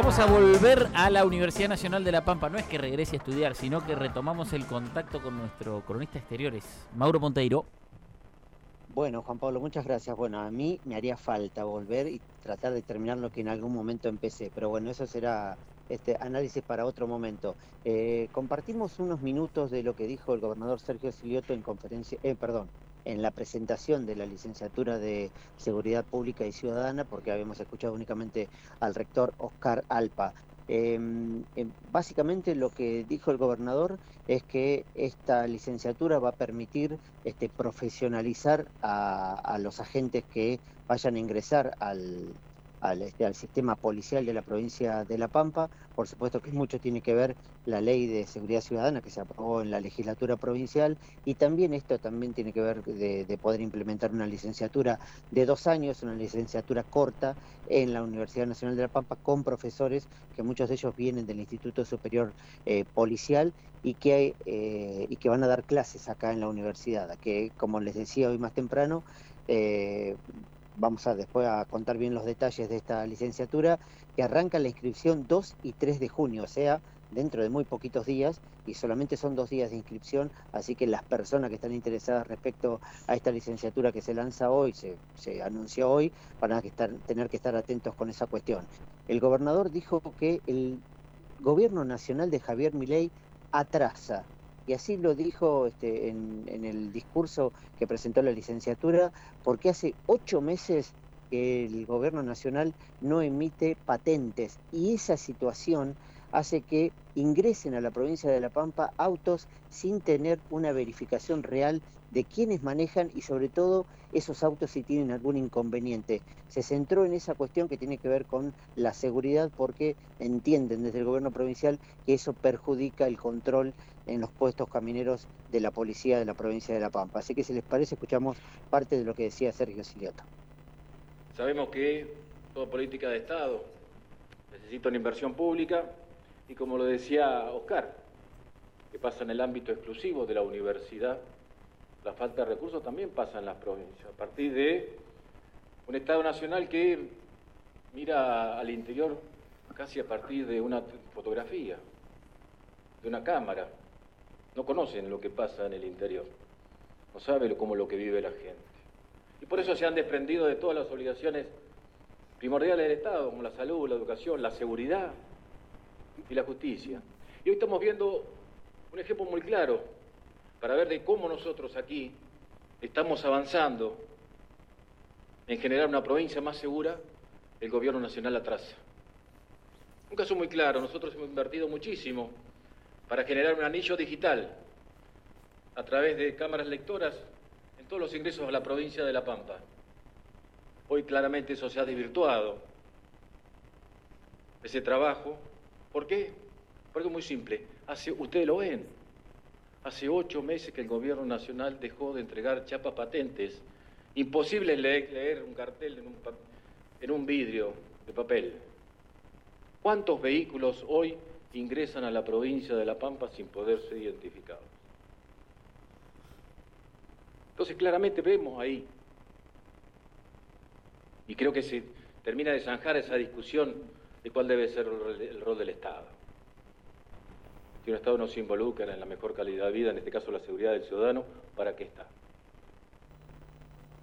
Vamos a volver a la Universidad Nacional de La Pampa. No es que regrese a estudiar, sino que retomamos el contacto con nuestro cronista exteriores, Mauro Monteiro. Bueno, Juan Pablo, muchas gracias. Bueno, a mí me haría falta volver y tratar de terminar lo que en algún momento empecé, pero bueno, eso será este análisis para otro momento. Eh, compartimos unos minutos de lo que dijo el gobernador Sergio Silioto en conferencia, eh, perdón, en la presentación de la licenciatura de Seguridad Pública y Ciudadana, porque habíamos escuchado únicamente al rector Oscar Alpa. Em, em, básicamente lo que dijo el gobernador es que esta licenciatura va a permitir este, profesionalizar a los agentes que vayan a ingresar al, este, al, sistema policial de la provincia de La Pampa. Por supuesto que mucho tiene que ver la ley de seguridad ciudadana que se aprobó en la legislatura provincial y también esto también tiene que ver de, poder implementar una licenciatura de dos años, una licenciatura corta en la Universidad Nacional de La Pampa con profesores que muchos de ellos vienen del Instituto Superior eh, Policial y que, eh, y que van a dar clases acá en la universidad, que como les decía hoy más temprano, eh, vamos a después a contar bien los detalles de esta licenciatura, que arranca la inscripción 2 y 3 de junio, o sea, dentro de muy poquitos días, y solamente son dos días de inscripción, así que las personas que están interesadas respecto a esta licenciatura que se lanza hoy, se, anunció hoy, van a tener que estar atentos con esa cuestión. El gobernador dijo que el gobierno nacional de Javier Milei atrasa y así lo dijo este, en, el discurso que presentó la licenciatura, porque hace ocho meses que el gobierno nacional no emite patentes y esa situación hace que ingresen a la provincia de La Pampa autos sin tener una verificación real de quiénes manejan y sobre todo esos autos si tienen algún inconveniente. Se centró en esa cuestión que tiene que ver con la seguridad porque entienden desde el gobierno provincial que eso perjudica el control en los puestos camineros de la policía de la provincia de La Pampa. Así que si les parece escuchamos parte de lo que decía Sergio Siliota. Sabemos que toda política de Estado necesita una inversión pública y como lo decía Oscar, que pasa en el ámbito exclusivo de la universidad, la falta de recursos también pasa en las provincias, a partir de un Estado nacional que mira al interior casi a partir de una fotografía, de una cámara. No conocen lo que pasa en el interior, no saben cómo lo que vive la gente. Y por eso se han desprendido de todas las obligaciones primordiales del Estado, como la salud, la educación, la seguridad, y la justicia. Y hoy estamos viendo un ejemplo muy claro para ver de cómo nosotros aquí estamos avanzando en generar una provincia más segura, el gobierno nacional atrasa. Un caso muy claro, nosotros hemos invertido muchísimo para generar un anillo digital a través de cámaras lectoras en todos los ingresos a la provincia de La Pampa. Hoy claramente eso se ha desvirtuado. Ese trabajo ¿Por qué? Porque es muy simple. Ustedes lo ven. Hace ocho meses que el gobierno nacional dejó de entregar chapas patentes. Imposible leer, un cartel en un, un vidrio de papel. ¿Cuántos vehículos hoy ingresan a la provincia de La Pampa sin poder ser identificados? Entonces claramente vemos ahí, y creo que se termina de zanjar esa discusión de cuál debe ser el rol del Estado. Si un Estado no se involucra en la mejor calidad de vida, en este caso la seguridad del ciudadano, ¿para qué está?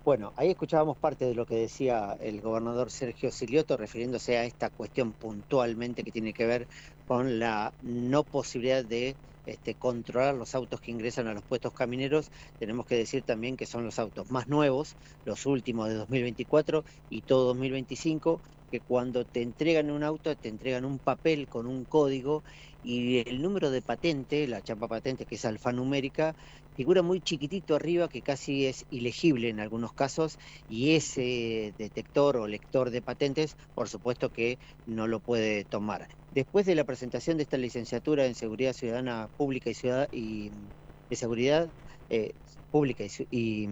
Bueno, ahí escuchábamos parte de lo que decía el gobernador Sergio Silioto refiriéndose a esta cuestión puntualmente que tiene que ver con la no posibilidad de este, controlar los autos que ingresan a los puestos camineros. Tenemos que decir también que son los autos más nuevos, los últimos de 2024 y todo 2025, que cuando te entregan un auto te entregan un papel con un código y el número de patente, la chapa patente que es alfanumérica, figura muy chiquitito arriba que casi es ilegible en algunos casos y ese detector o lector de patentes por supuesto que no lo puede tomar. Después de la presentación de esta licenciatura en Seguridad Ciudadana Pública y, Ciudad y de Seguridad, eh, pública y,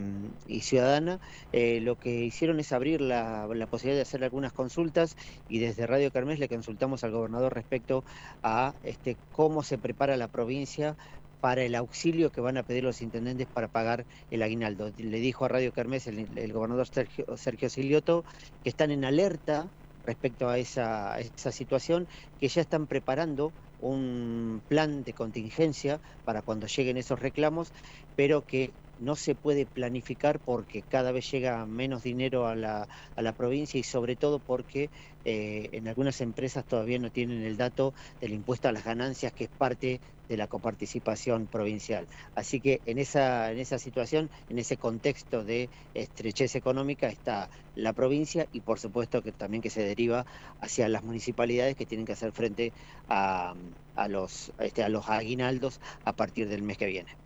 ciudadana, eh, lo que hicieron es abrir la, posibilidad de hacer algunas consultas y desde Radio Carmes le consultamos al gobernador respecto a este, cómo se prepara la provincia para el auxilio que van a pedir los intendentes para pagar el aguinaldo. Le dijo a Radio Carmes el, gobernador Sergio, Sergio que están en alerta respecto a esa, esa situación, que ya están preparando un plan de contingencia para cuando lleguen esos reclamos, pero que no se puede planificar porque cada vez llega menos dinero a la, a la provincia y sobre todo porque eh, en algunas empresas todavía no tienen el dato del impuesto a las ganancias que es parte de la coparticipación provincial. Así que en esa, en esa situación, en ese contexto de estrechez económica está la provincia y por supuesto que también que se deriva hacia las municipalidades que tienen que hacer frente a, a los, este, a los aguinaldos a partir del mes que viene.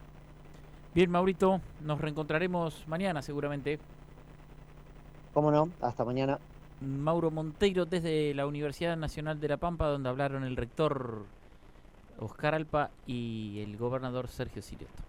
Bien, Maurito, nos reencontraremos mañana seguramente. ¿Cómo no? Hasta mañana. Mauro Monteiro desde la Universidad Nacional de La Pampa, donde hablaron el rector Oscar Alpa y el gobernador Sergio Sirioto.